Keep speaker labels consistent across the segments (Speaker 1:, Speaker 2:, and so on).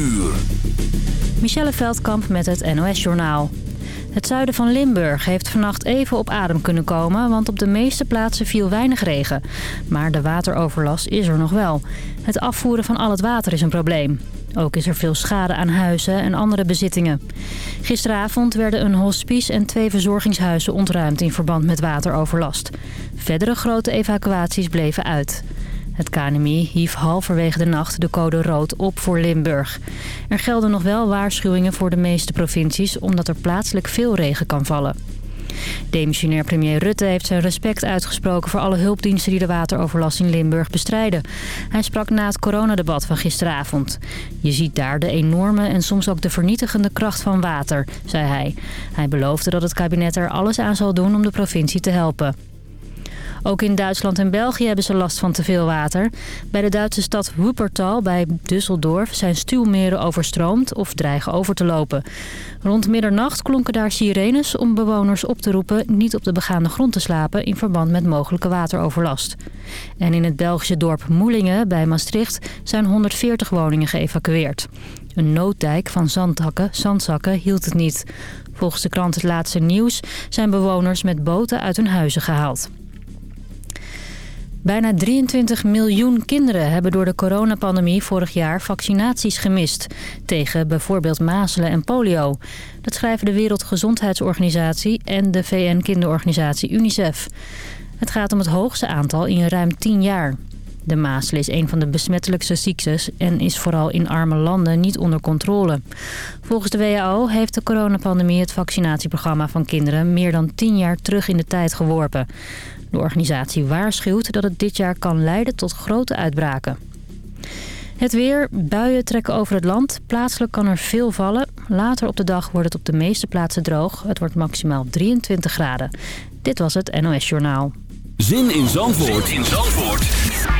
Speaker 1: uur.
Speaker 2: Michelle Veldkamp met het NOS-journaal. Het zuiden van Limburg heeft vannacht even op adem kunnen komen... want op de meeste plaatsen viel weinig regen. Maar de wateroverlast is er nog wel. Het afvoeren van al het water is een probleem. Ook is er veel schade aan huizen en andere bezittingen. Gisteravond werden een hospice en twee verzorgingshuizen ontruimd... in verband met wateroverlast. Verdere grote evacuaties bleven uit. Het KNMI hief halverwege de nacht de code rood op voor Limburg. Er gelden nog wel waarschuwingen voor de meeste provincies... omdat er plaatselijk veel regen kan vallen. Demissionair premier Rutte heeft zijn respect uitgesproken... voor alle hulpdiensten die de wateroverlast in Limburg bestrijden. Hij sprak na het coronadebat van gisteravond. Je ziet daar de enorme en soms ook de vernietigende kracht van water, zei hij. Hij beloofde dat het kabinet er alles aan zal doen om de provincie te helpen. Ook in Duitsland en België hebben ze last van te veel water. Bij de Duitse stad Wuppertal bij Düsseldorf zijn stuwmeren overstroomd of dreigen over te lopen. Rond middernacht klonken daar sirenes om bewoners op te roepen niet op de begaande grond te slapen in verband met mogelijke wateroverlast. En in het Belgische dorp Moelingen bij Maastricht zijn 140 woningen geëvacueerd. Een nooddijk van zandhakken, zandzakken hield het niet. Volgens de krant Het Laatste Nieuws zijn bewoners met boten uit hun huizen gehaald. Bijna 23 miljoen kinderen hebben door de coronapandemie vorig jaar vaccinaties gemist. Tegen bijvoorbeeld mazelen en polio. Dat schrijven de Wereldgezondheidsorganisatie en de VN-kinderorganisatie UNICEF. Het gaat om het hoogste aantal in ruim 10 jaar. De mazelen is een van de besmettelijkste ziektes en is vooral in arme landen niet onder controle. Volgens de WHO heeft de coronapandemie het vaccinatieprogramma van kinderen meer dan 10 jaar terug in de tijd geworpen. De organisatie waarschuwt dat het dit jaar kan leiden tot grote uitbraken. Het weer, buien trekken over het land. Plaatselijk kan er veel vallen. Later op de dag wordt het op de meeste plaatsen droog. Het wordt maximaal 23 graden. Dit was het NOS Journaal.
Speaker 1: Zin in Zandvoort, zin in Zandvoort.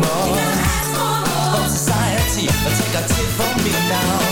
Speaker 3: ask more. From society, take a tip from me now.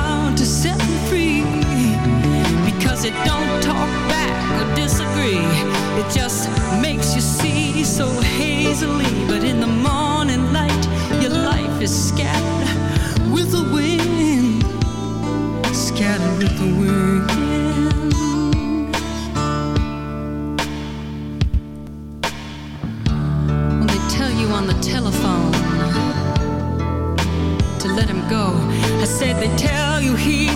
Speaker 4: don't talk back or disagree. It just makes you see so hazily. But in the morning light, your life is scattered with the wind, scattered with the wind.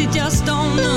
Speaker 4: You just don't know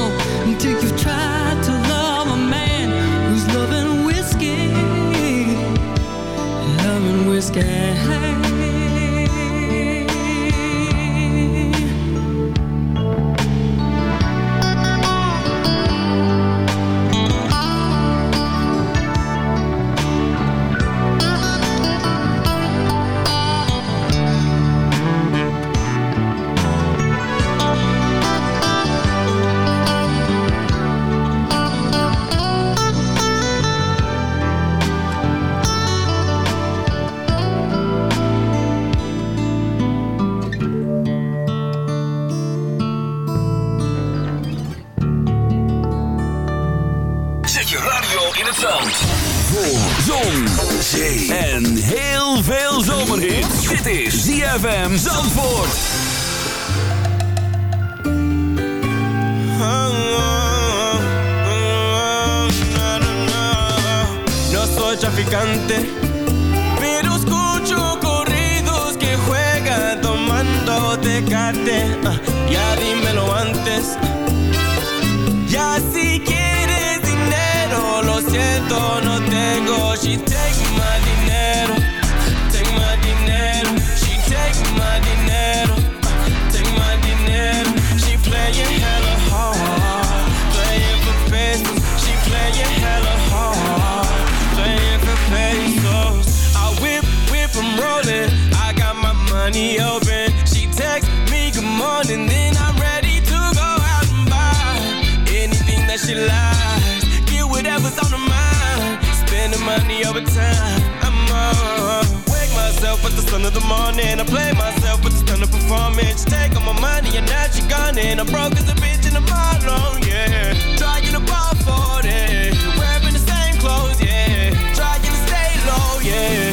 Speaker 5: money over time. I'm on. Wake myself with the sun of the morning. I play myself with the sun of performance. Take all my money and now she gone and I'm broke as a bitch in the model, yeah. Trying to fall for it. Wearing the same clothes, yeah. Trying to stay low, yeah.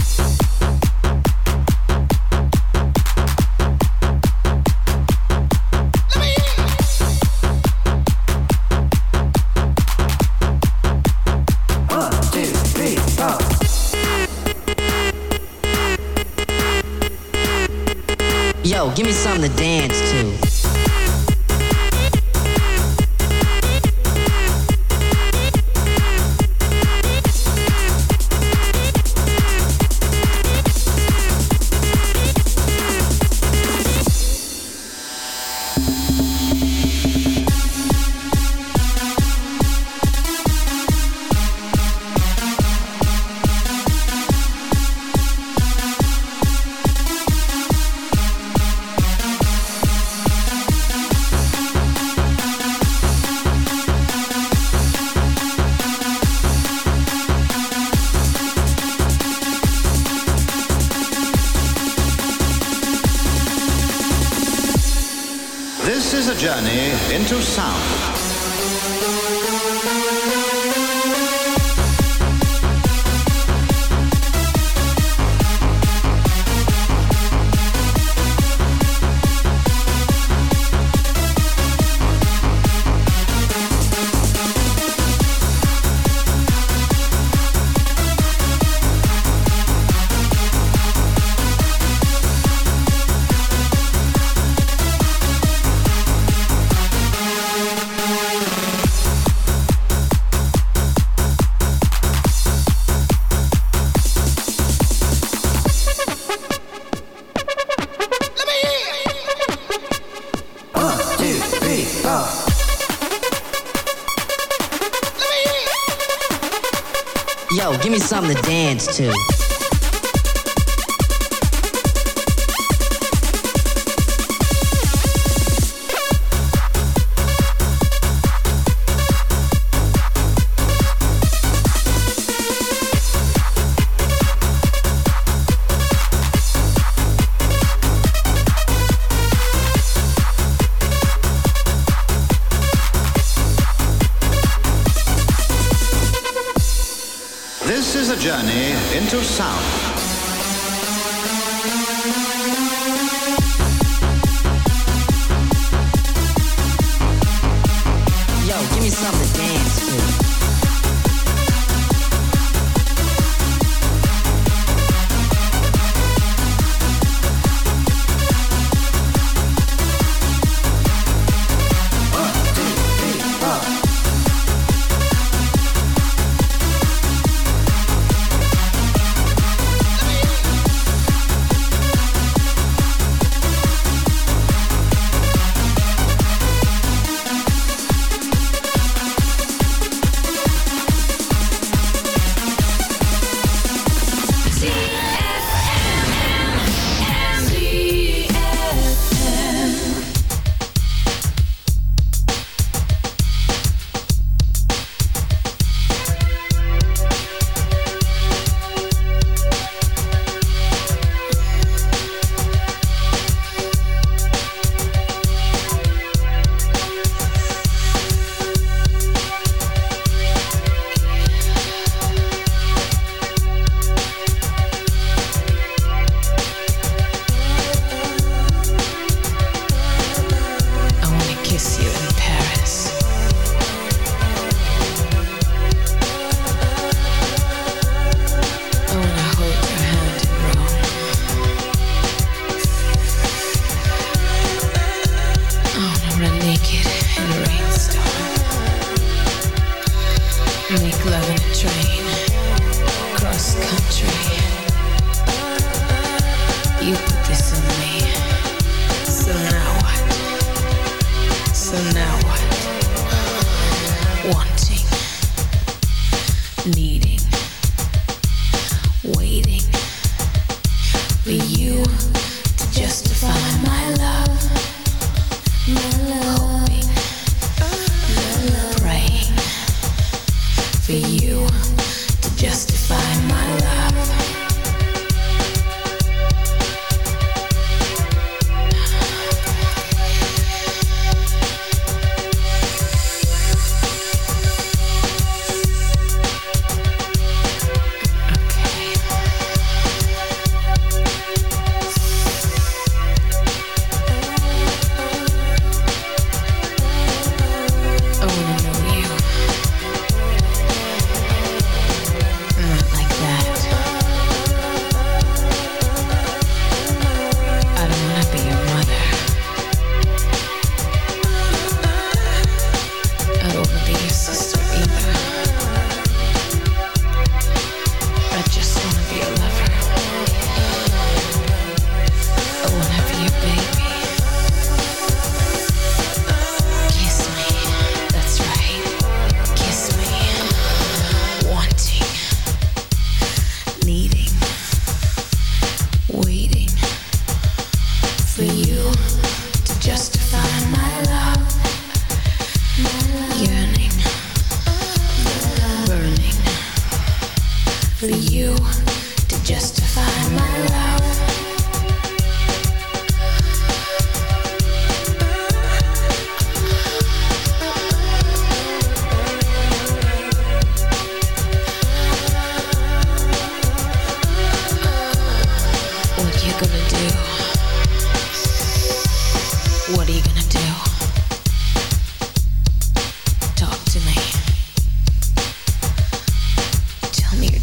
Speaker 6: Journey into sound.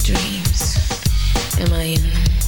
Speaker 7: dreams? Am I in them?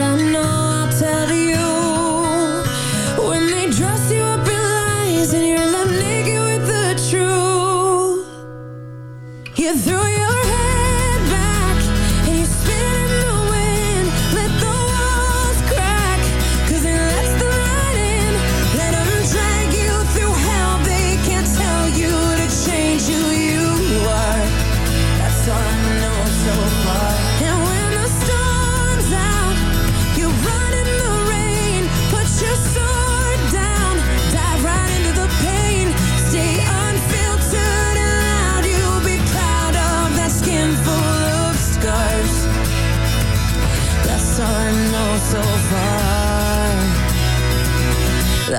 Speaker 6: through you.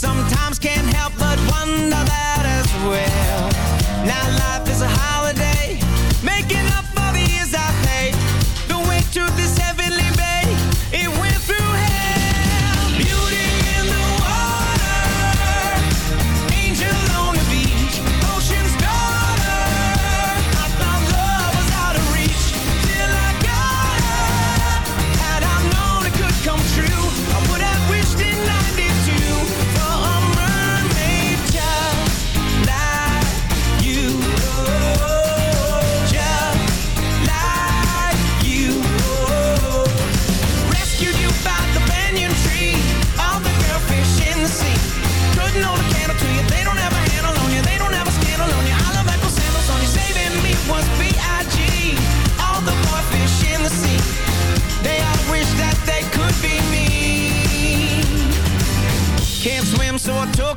Speaker 8: Sometimes can't help but wonder that as well. Now life is a holiday, making up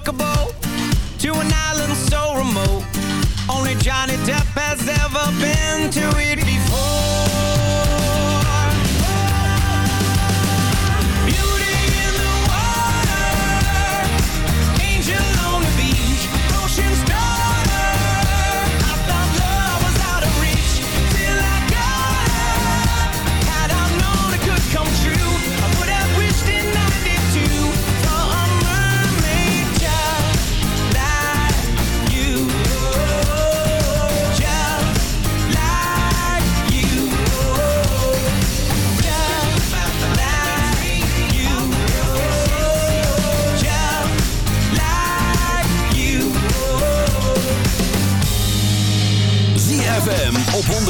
Speaker 8: to an island so remote. Only Johnny Depp has ever been to it.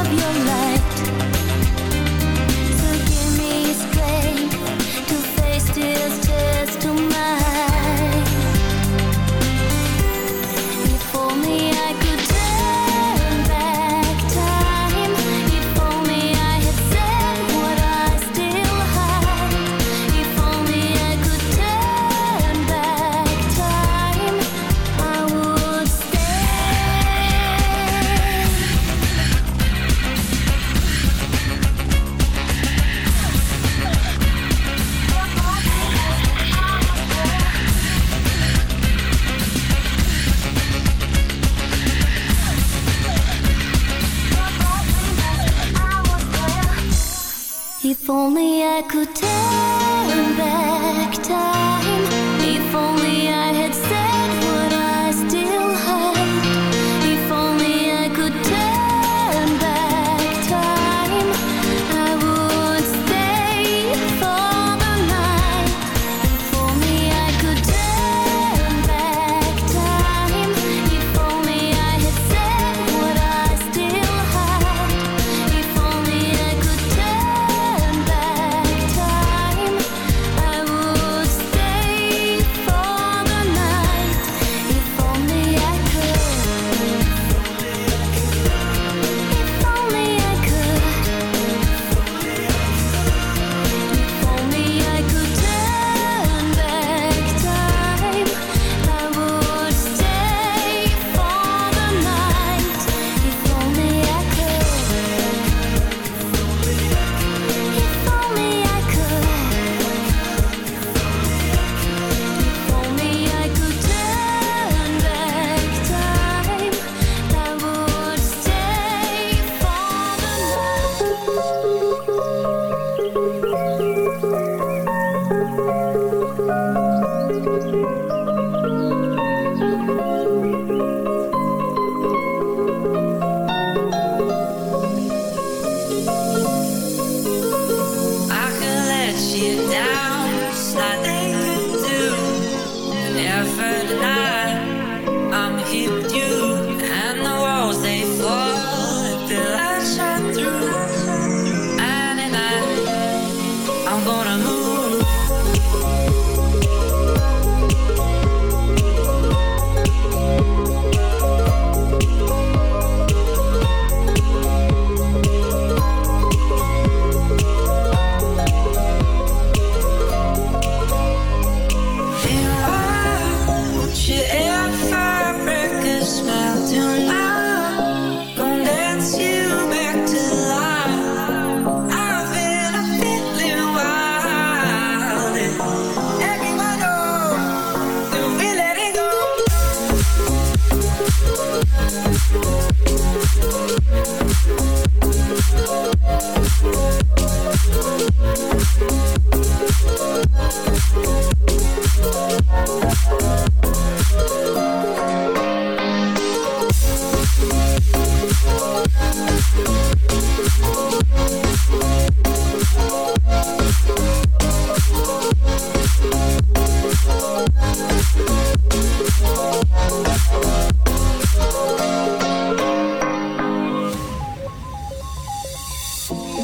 Speaker 7: of your
Speaker 9: life.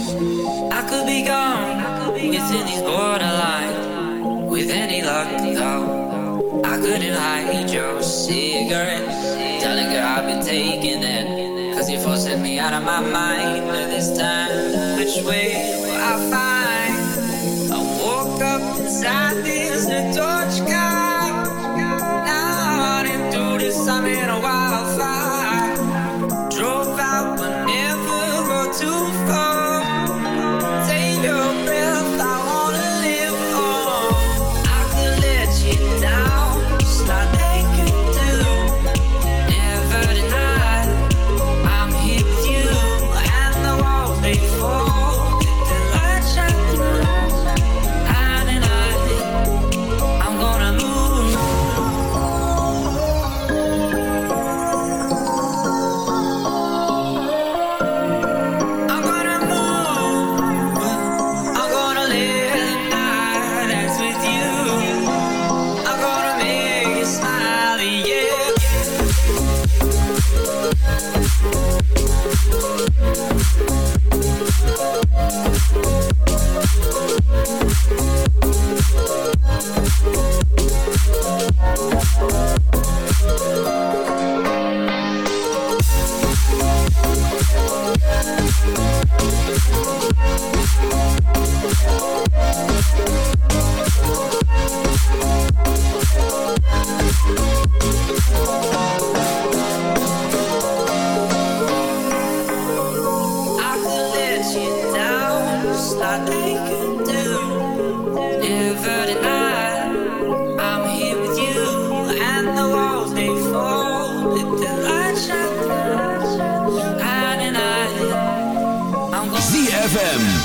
Speaker 9: I could be gone within these borderlines. With any luck, oh, I couldn't hide your cigarette. Telling her I've been taking it. Cause you're forcing me out of my mind. But this time, which way will I find? I woke up inside the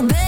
Speaker 10: little
Speaker 1: bit.